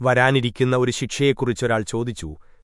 വരാനിരിക്കുന്ന ഒരു ശിക്ഷയെക്കുറിച്ചൊരാൾ ചോദിച്ചു